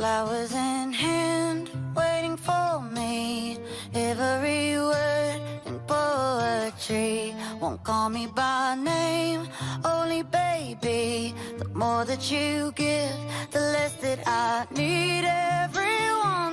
Flowers in hand, waiting for me. Every word in poetry. Won't call me by name, only baby. The more that you give, the less that I need everyone.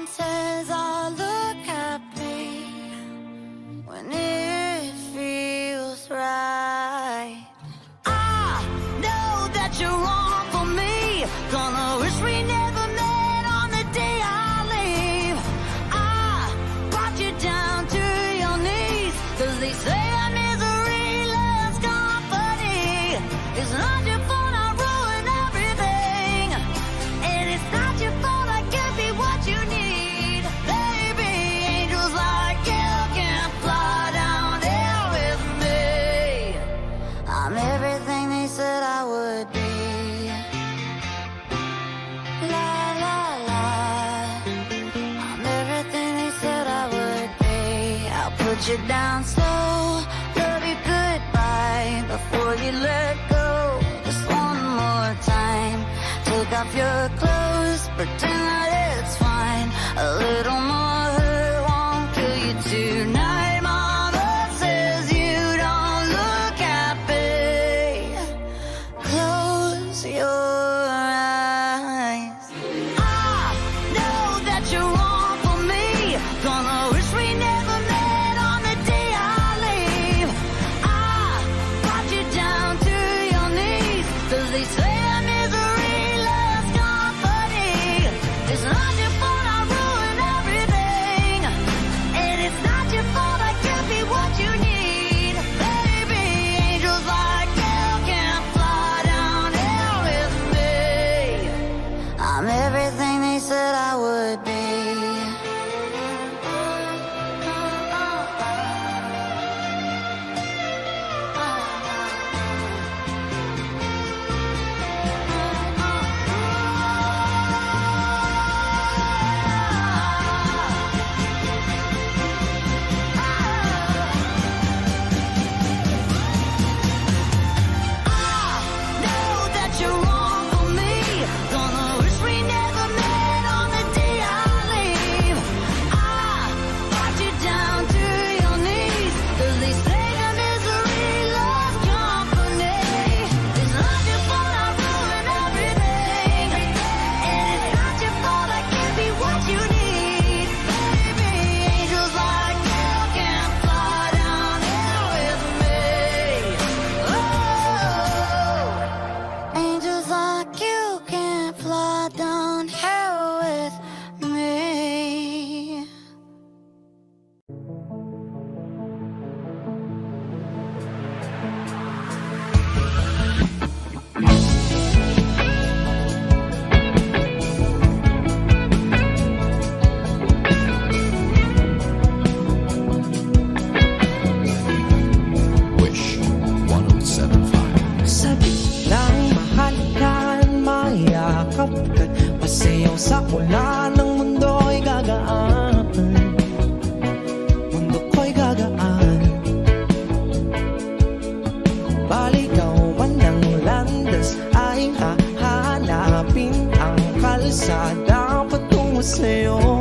dapat tungo sa'yo.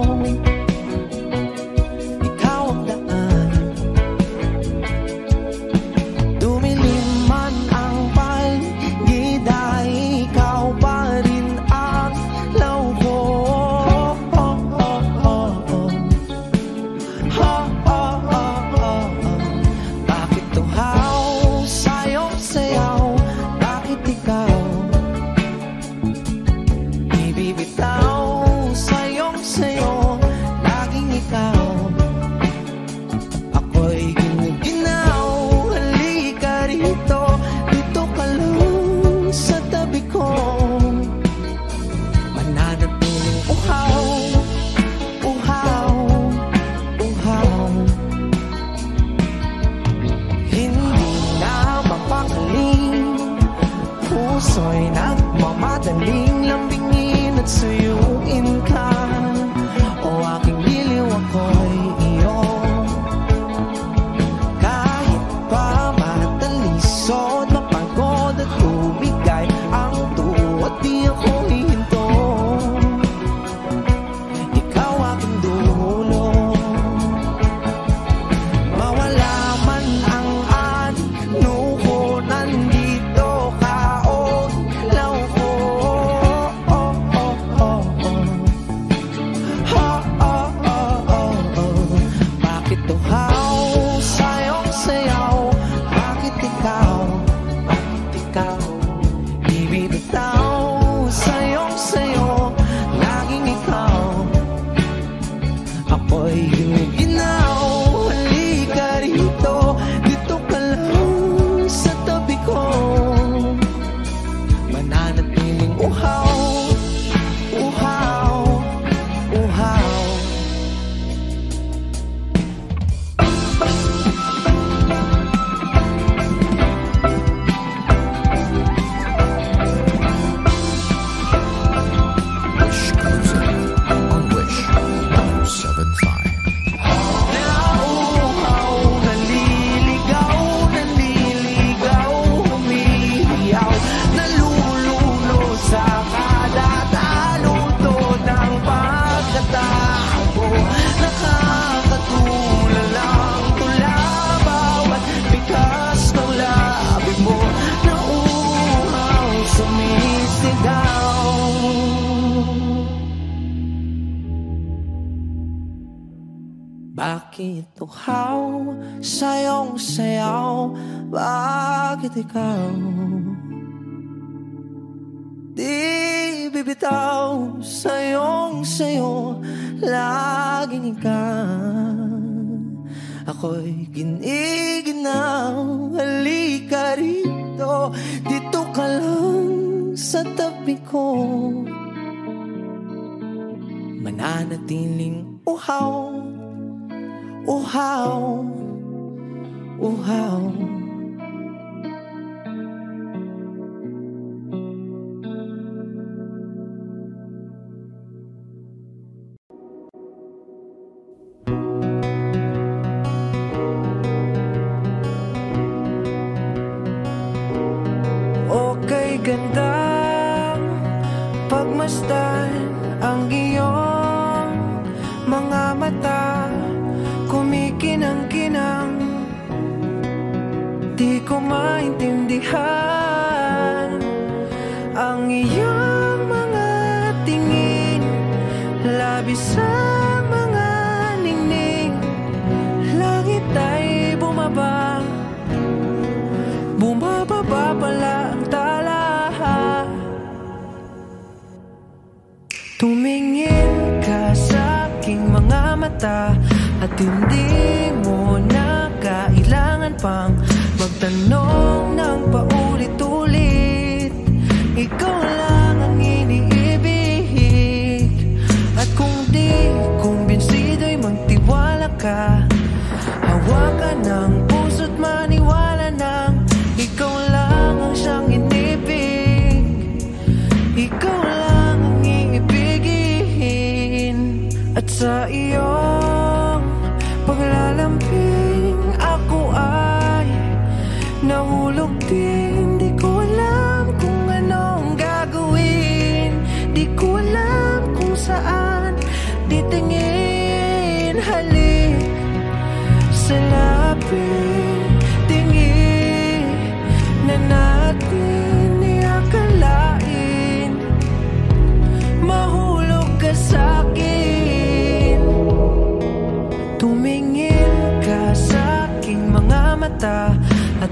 how, oh how, oh how. Di ko maintindihan Ang iyong mga tingin. Labi sa mga ningning Langit ay bumaba. Bumababa pala ang tala Tumingin ka sa aking mga mata At hindi mo na kailangan pang Tanong ng paulit-ulit Ikaw lang ang iniibig. At kung di kumbinsido'y magtiwala ka.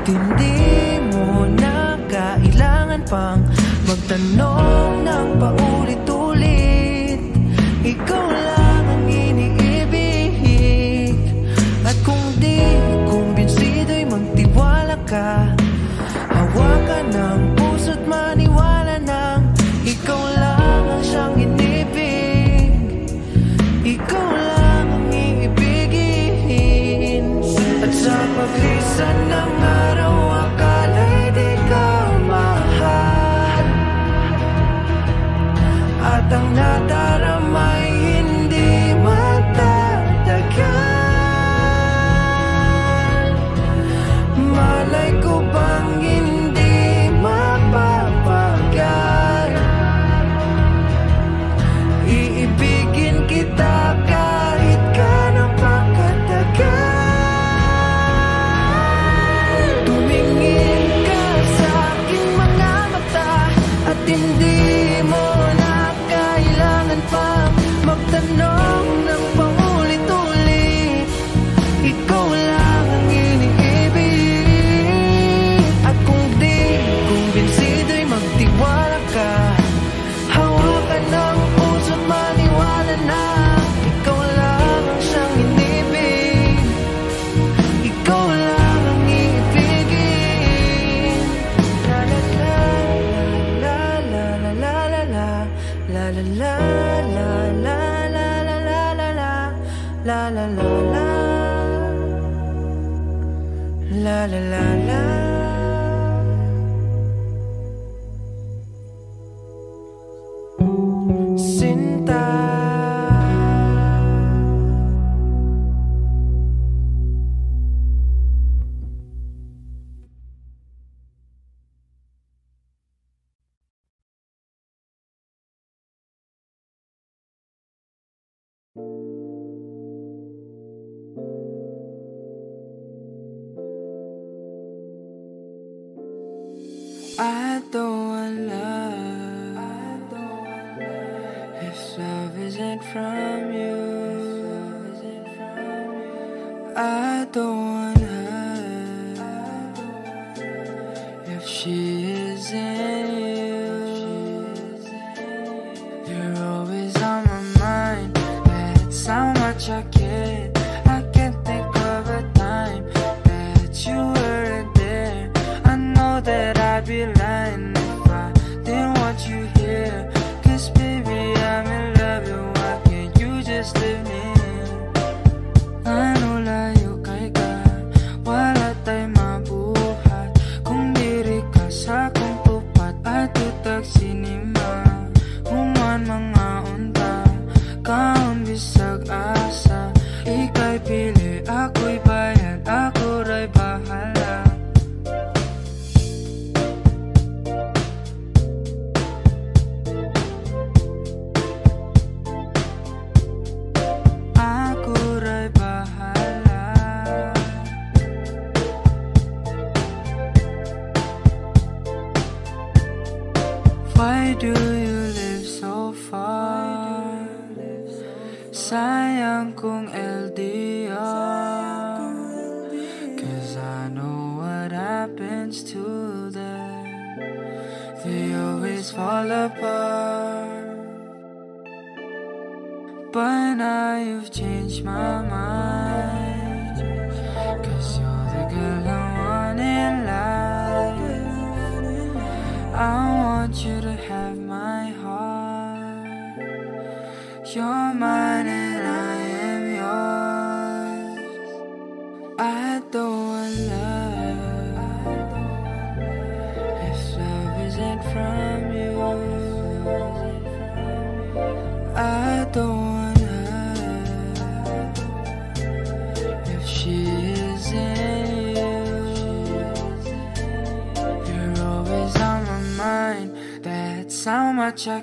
Hindi mo na kailangan pang Magtanong ng paulit-ulit. Ikaw lang ang iniibig. At kung di kumbinsido'y magtiwala ka Hawakan ng puso't maniwala ng Ikaw lang ang siyang inibig. Ikaw lang ang iibigin. At sa paglisan ng from you. I don't wanna if she.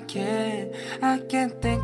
Care. I can't think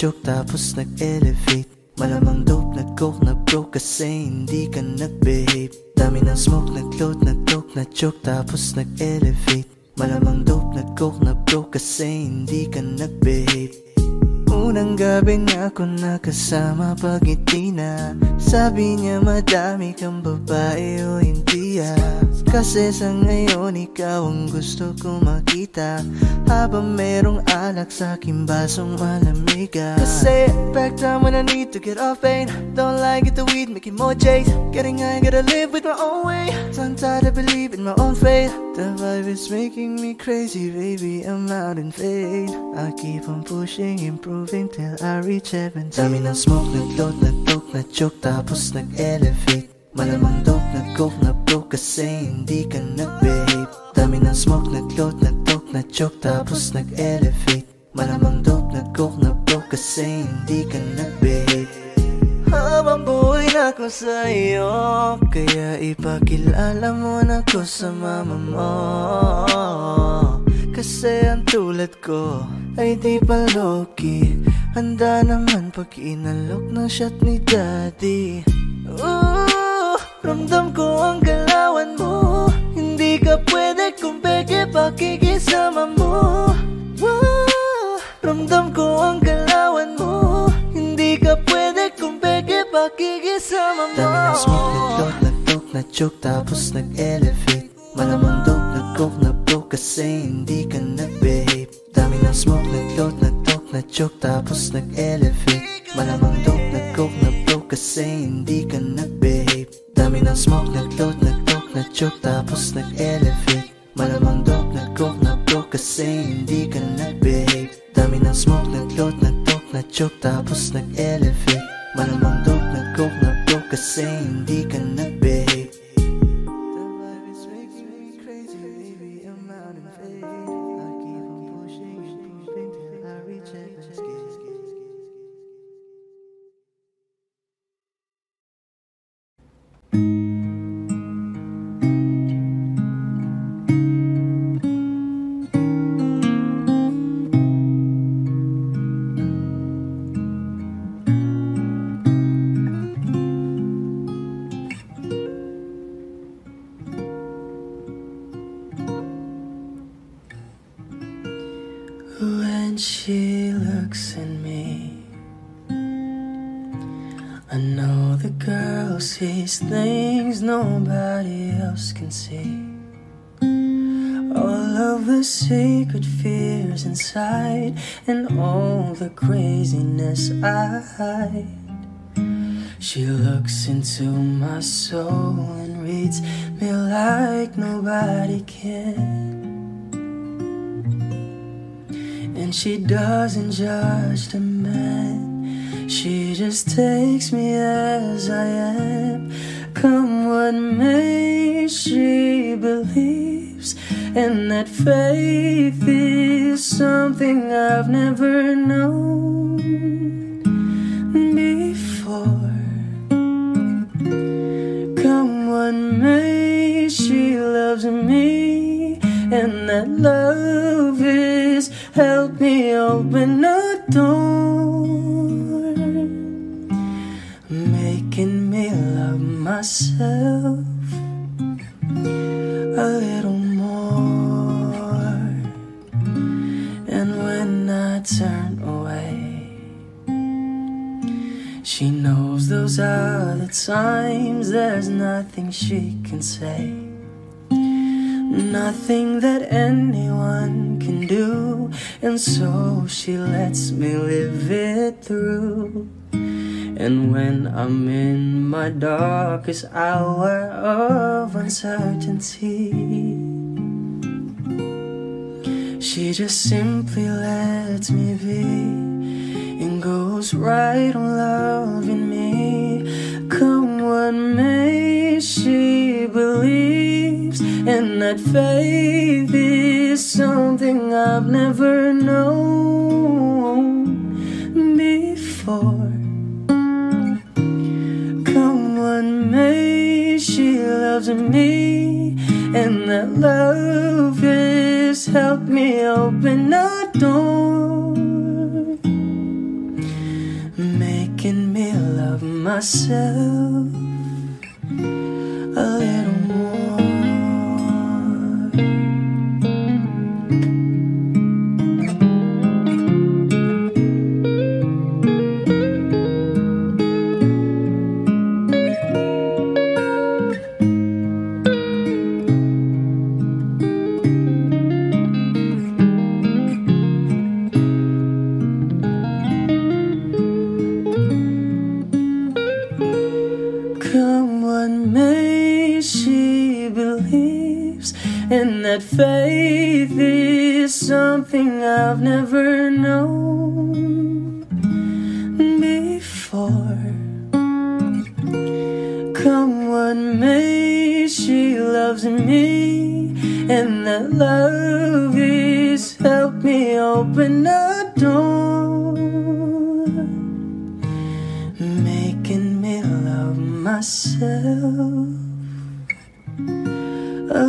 na-choke Tapos nag-elevate. Malamang dope, nag-coke, na-broke Kasi hindi ka nag-behave. Dami ng smoke, nag-load, nag-coke, na-choke Tapos nag-elevate. Malamang dope, nag-coke, na-broke Kasi hindi ka nag-behave. Unang gabi niya ako nakasama pag na. Sabi niya madami kang babae o hindi ah Kasi sa ngayon ikaw ang gusto ko makita. Habang merong alak sa aking basong malamig ah Kasi back time when I need to get off pain Don't like it the weed making more chase Getting high gotta live with my own way. Tongue tied to believe in my own faith The vibe is making me crazy baby. I'm out in vain I keep on pushing improving till I reach heaven. Dami ng smoke nag-load nag-coke na-choke tapos nag-elevate Malamang dope nag-coke na broke kasi hindi ka nag-behave. Dami ng smoke nag-load nag-coke na-choke tapos nag-elevate. Malamang dope nag-coke na broke kasi hindi ka nag-behave. Habang buhay na ako sa iyo Kaya ipakilala mo na ko sa mama mo. Kasi ang tulad ko ay di pa low-key Handa naman pag inalok ng shot ni daddy. Ooh, Ramdam ko ang galawan mo. Hindi ka pwede kung peke pakikisama mo. Wow. Ramdam ko ang galawan mo. Hindi ka pwede kung peke pakikisama mo. Taminas mo lagtok, lagtok na Tapos nag-elevate. Malamang dope, nag-coke, Kasi hindi ka nag-behave. Dami ng smoke, nag-load, nag-talk, Tapos nag-elevate. Malamang dope, nag-coke, Kasi hindi ka nag-behave. Dami ng smoke, nag-float, nag-dope, na-choke Tapos nag-elevate. Malamang dope, nag-coke, na-broke Kasi hindi ka nag-behave. Dami ng smoke, nag-float, nag-dope, na-choke Tapos nag-elevate. Malamang dope, nag-coke, na-broke Kasi hindi ka nag-behave nobody else can see. All of the secret fears inside, and all the craziness I hide. She looks into my soul and reads me like nobody can. And she doesn't judge the man. She just takes me as I am. Come what may, she believes. And that faith is something I've never known before. Come what may, she loves me, and that love is help me open a door, myself a little more. And when I turn away. She knows those are the times there's nothing she can say. Nothing that anyone can do, and so she lets me live it through. And when I'm in my darkest hour of uncertainty, she just simply lets me be and goes right on loving me. Come what may, she believes, and that faith is something I've never known before. Loves me, and that love has helped me open a door making me love myself a little faith is something I've never known before. Come what may, she loves me, and that love is helped me open a door making me love myself a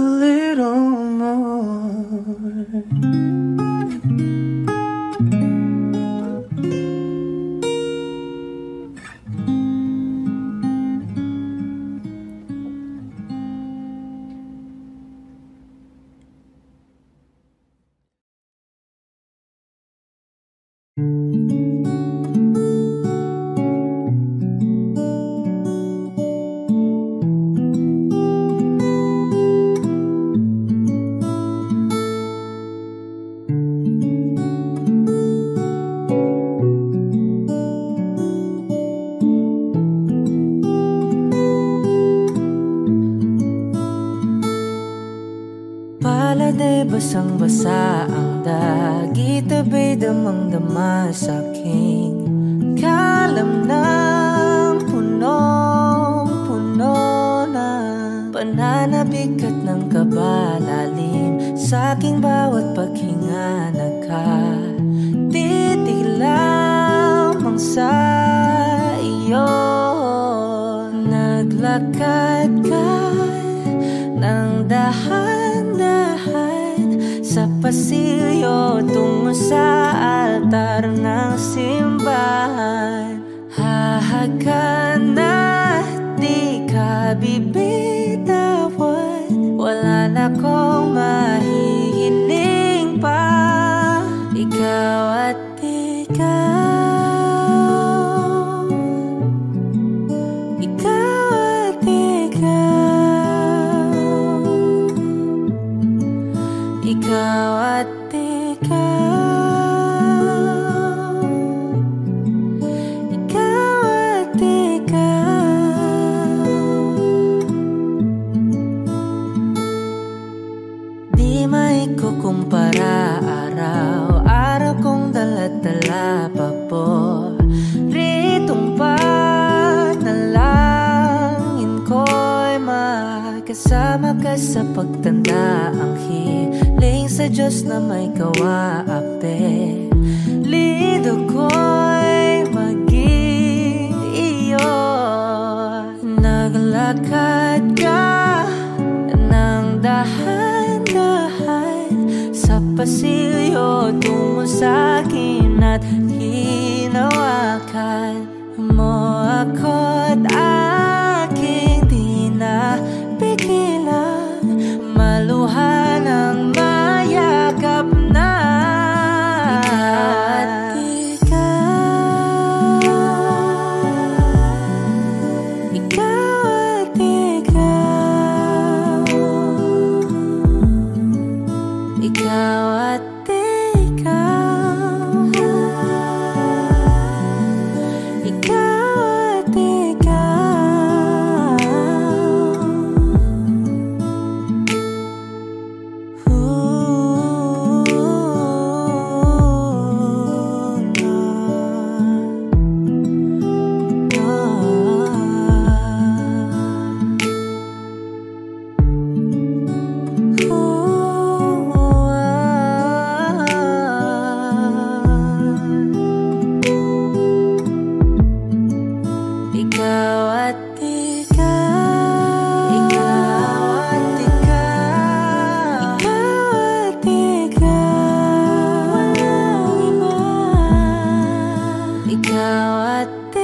واتقوا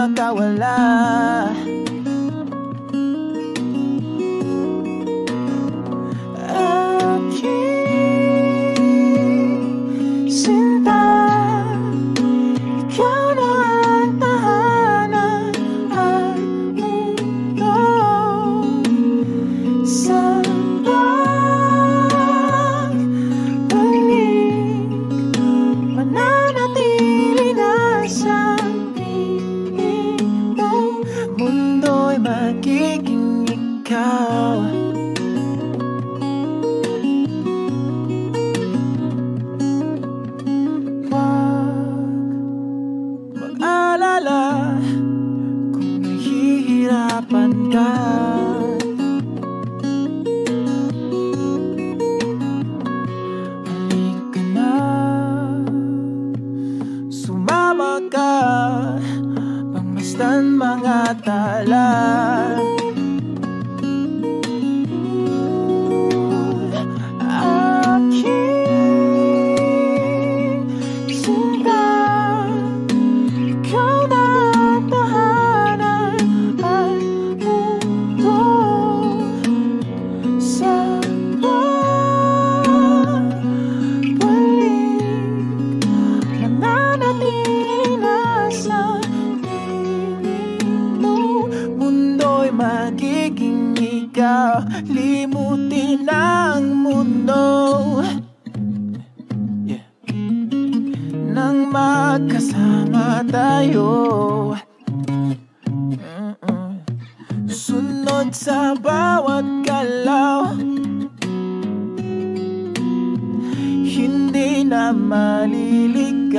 magkawala Sunod sa bawat galaw Hindi na maliligaw.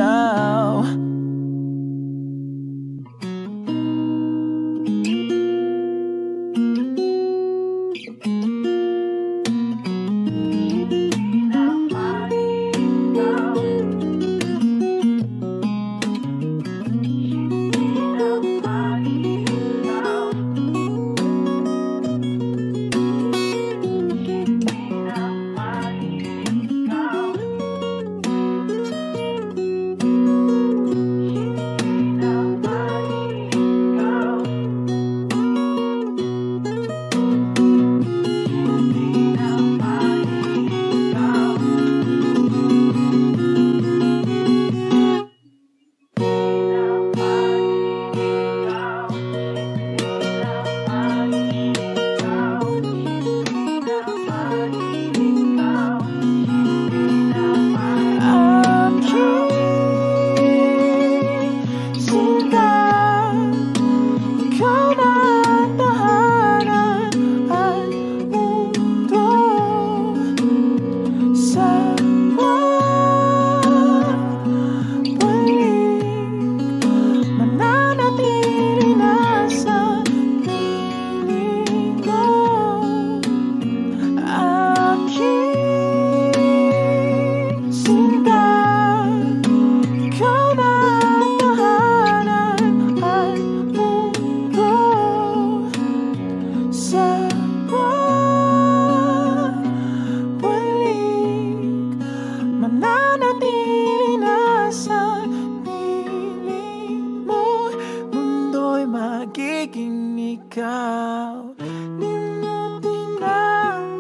magiging ikaw Di mo pinagalaw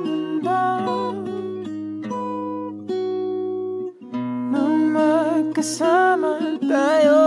Na magkasama tayo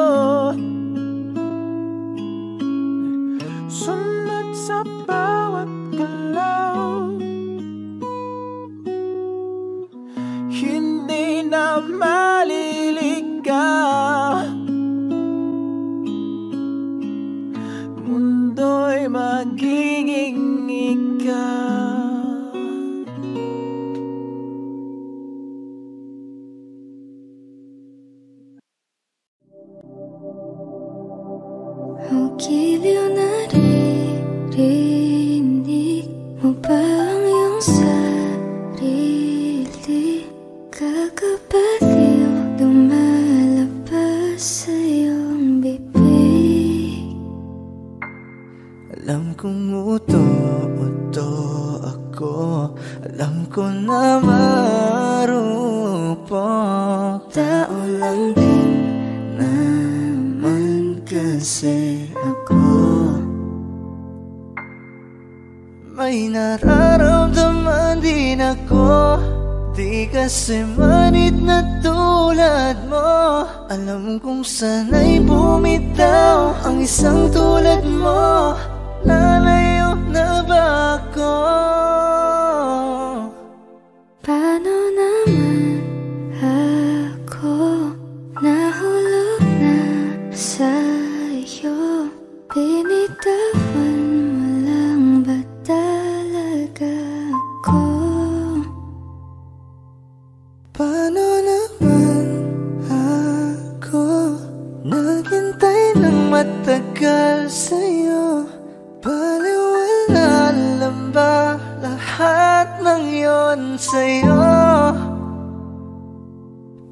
sa'yo. Baliwala lang ba lahat ng yon sa'yo?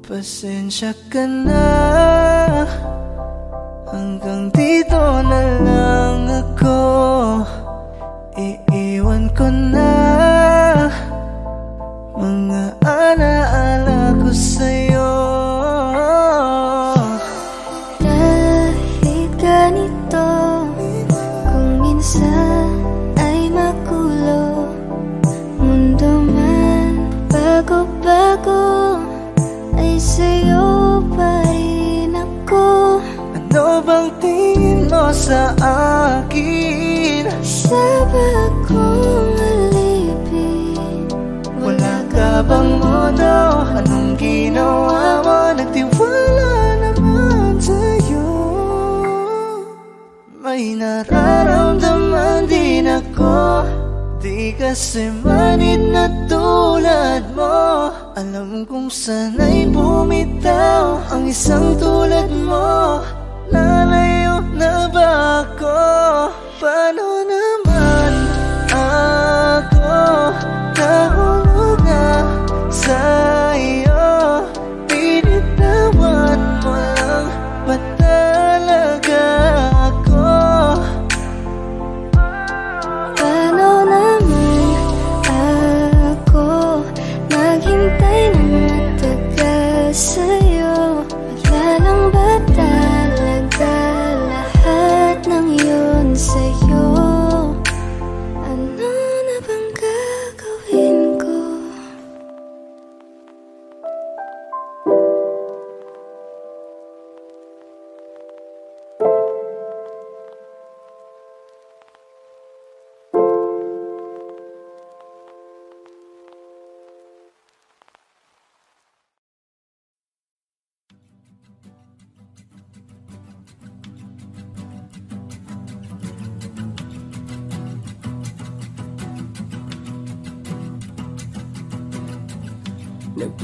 Pasensya ka na. Hanggang dito na lang ako Di kasi manid na tulad mo Alam kong sana'y bumitaw Ang isang tulad mo Lalayo na ba ako? Paano naman ako Nahulog na sa'yo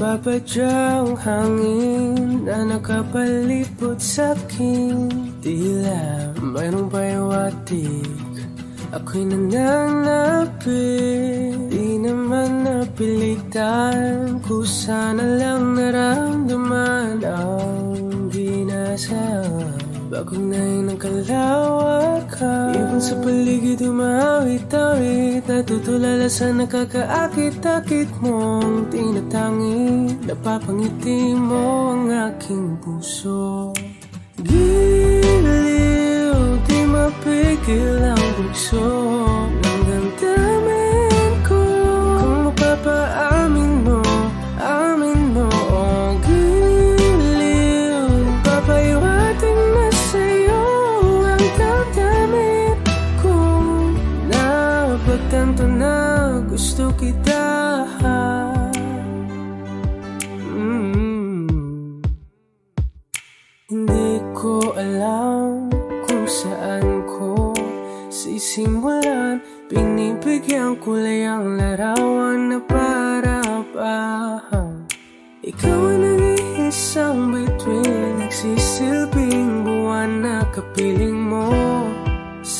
Nagpapadyang hangin na nakapalipot sa akin. Tila mayroong payawatik Ako'y nananapit. Di naman napilitan Kusa na lang naramdaman Ang ngayon ang kalawakan Ibon sa paligid umawit-awit Natutulala sa nakakaakit-akit mong tinatangi Napapangiti mo ang aking puso. Giliw, di mapigil ang bugso. Ng damdamin ko Kung mapapaamin Napagtanto na gusto kita Mm. Hindi ko alam kung saan ko sisimulan. Pinipigyan kulay ang larawan na para pa Ikaw ang nag-iisang bituin Nagsisilbing buwan na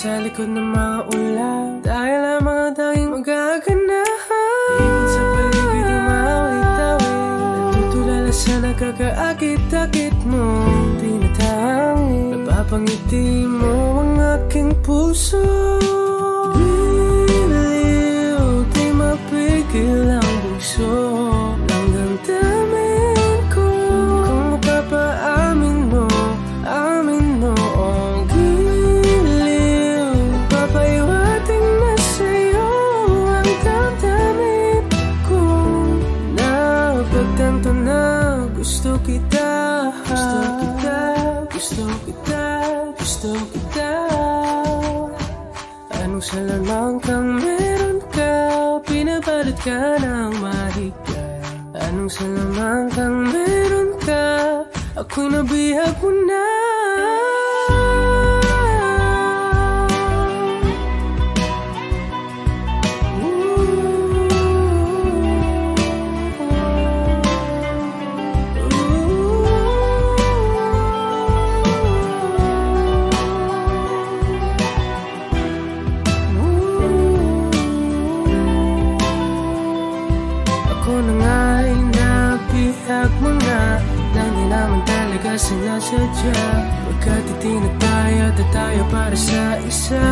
Sa likod ng mga ulan Dahil ang mga tanging magaganahan Ibon sa paligid umawit-awit Natutulala sa nakakaakit-akit mo. Tinatangi Napapangiti mo ang aking puso. Giliw, di mapigil ang bugso Kailangan kang meron ka Ako'y nabihag ko na sadya Pagkat itinataya at tayo para sa isa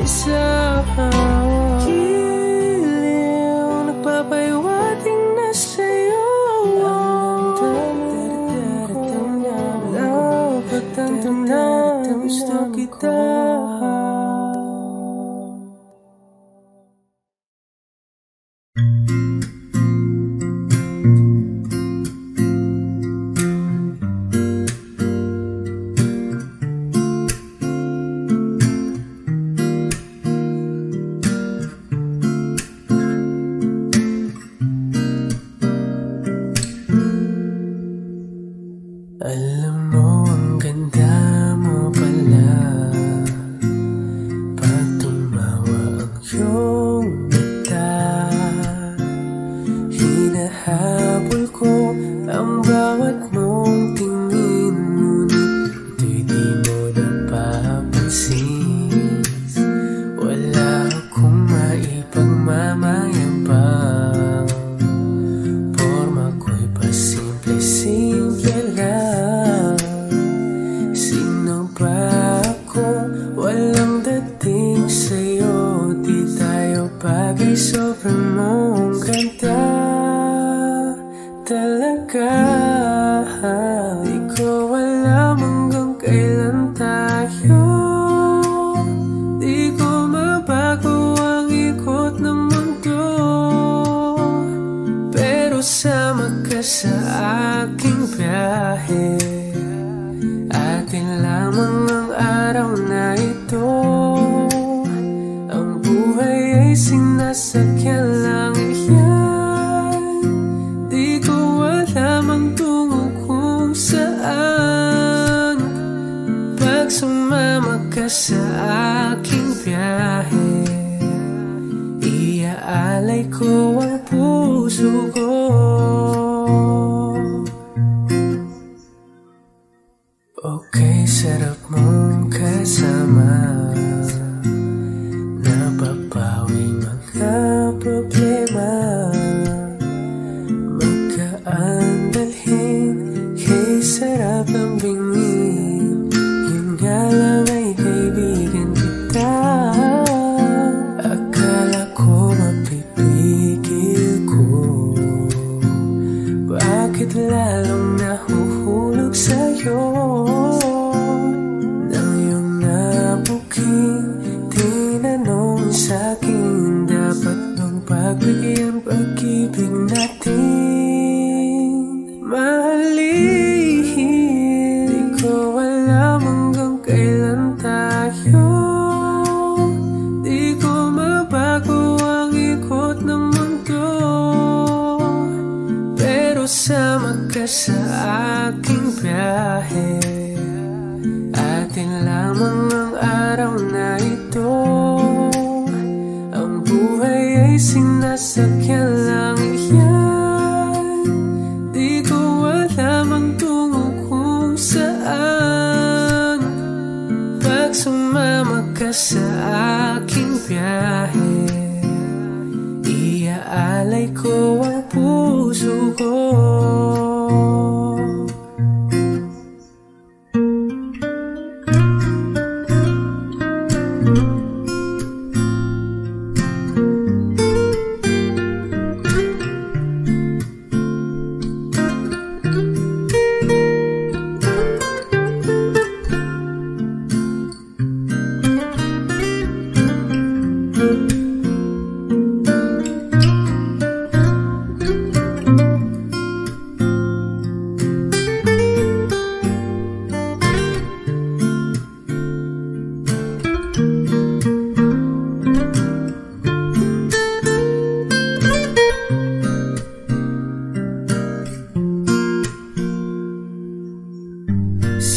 Isa Tình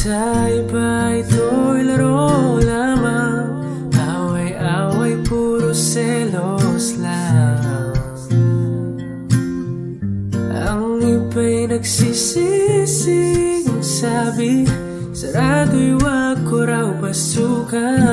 Sa iba ito'y laro lamang. Away-away puro selos lang. Ang iba'y nagsisising sabi Sarado'y wag ko raw pasukan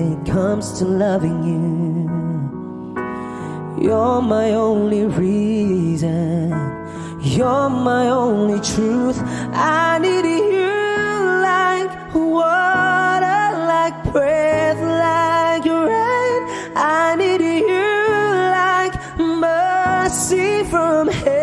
it comes to loving you. You're my only reason. You're my only truth. I need you like water, like breath, like rain. I need you like mercy from heaven.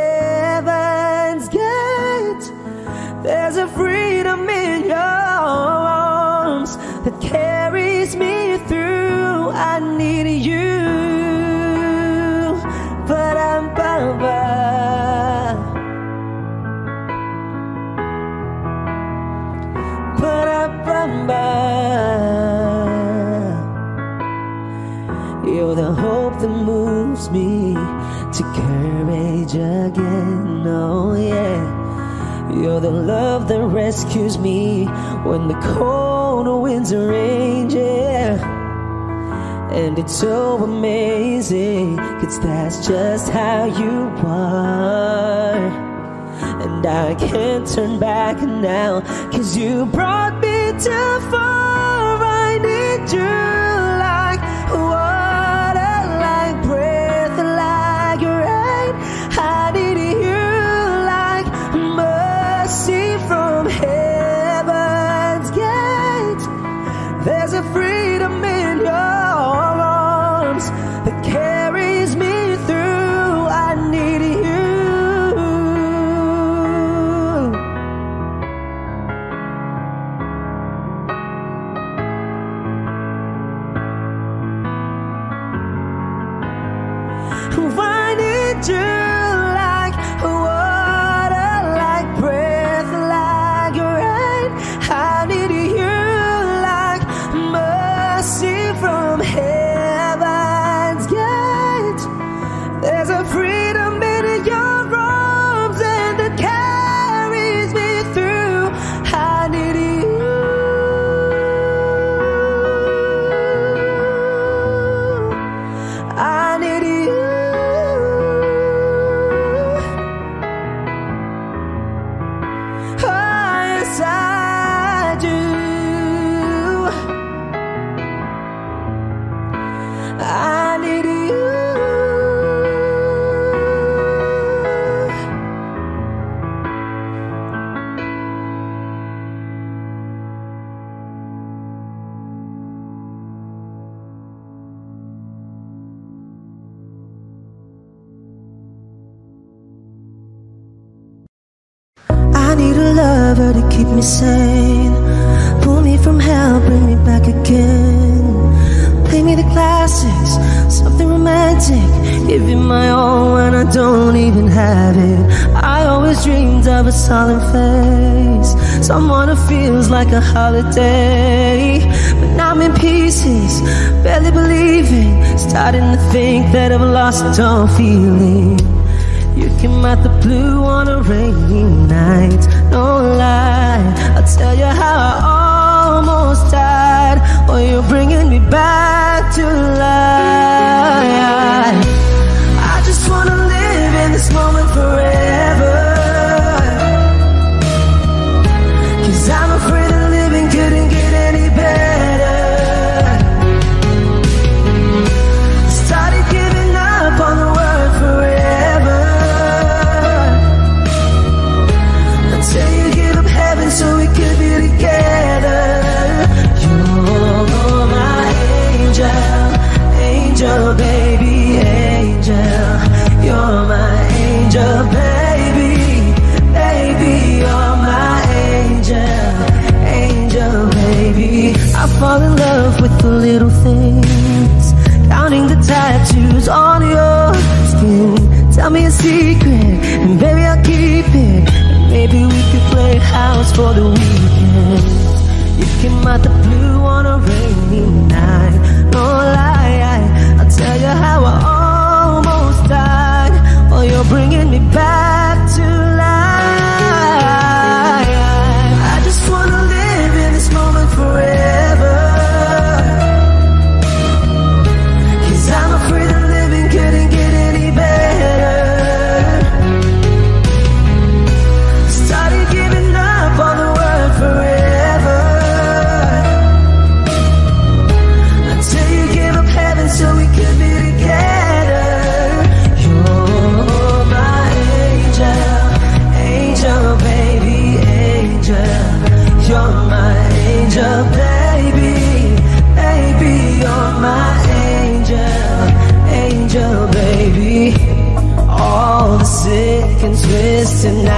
hope that moves me to courage again. Oh, yeah. You're the love that rescues me when the cold winds rage. Yeah. And it's so amazing, cause that's just how you are. And I can't turn back now, cause you brought me too far. that I've lost all feeling. You came out the blue on a rainy night. No lie, I'll tell you how I me a secret, and baby I'll keep it. Maybe we could play house for the weekend. You came out the blue on a rainy night. tonight.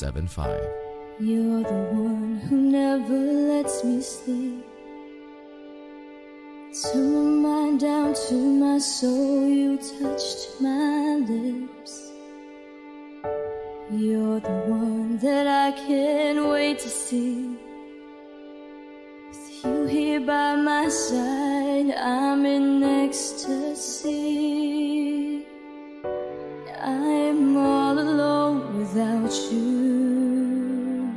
1075. You're the one who never lets me sleep. Turn my mind down to my soul, you touched my lips. You're the one that I can't wait to see. With you here by my side, I'm in ecstasy. I'm all alone without you.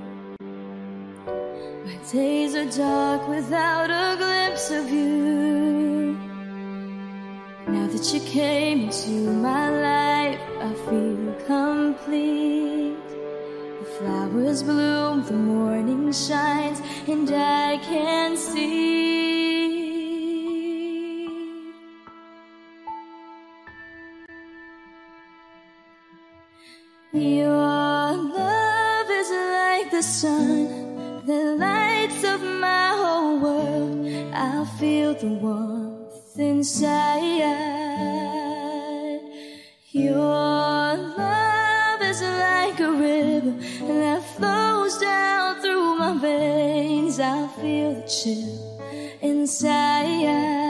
My days are dark without a glimpse of you. Now that you came into my life, I feel complete. The flowers bloom, the morning shines, and I can see. sun, the lights of my whole world. I feel the warmth inside. Your love is like a river that flows down through my veins. I feel the chill inside.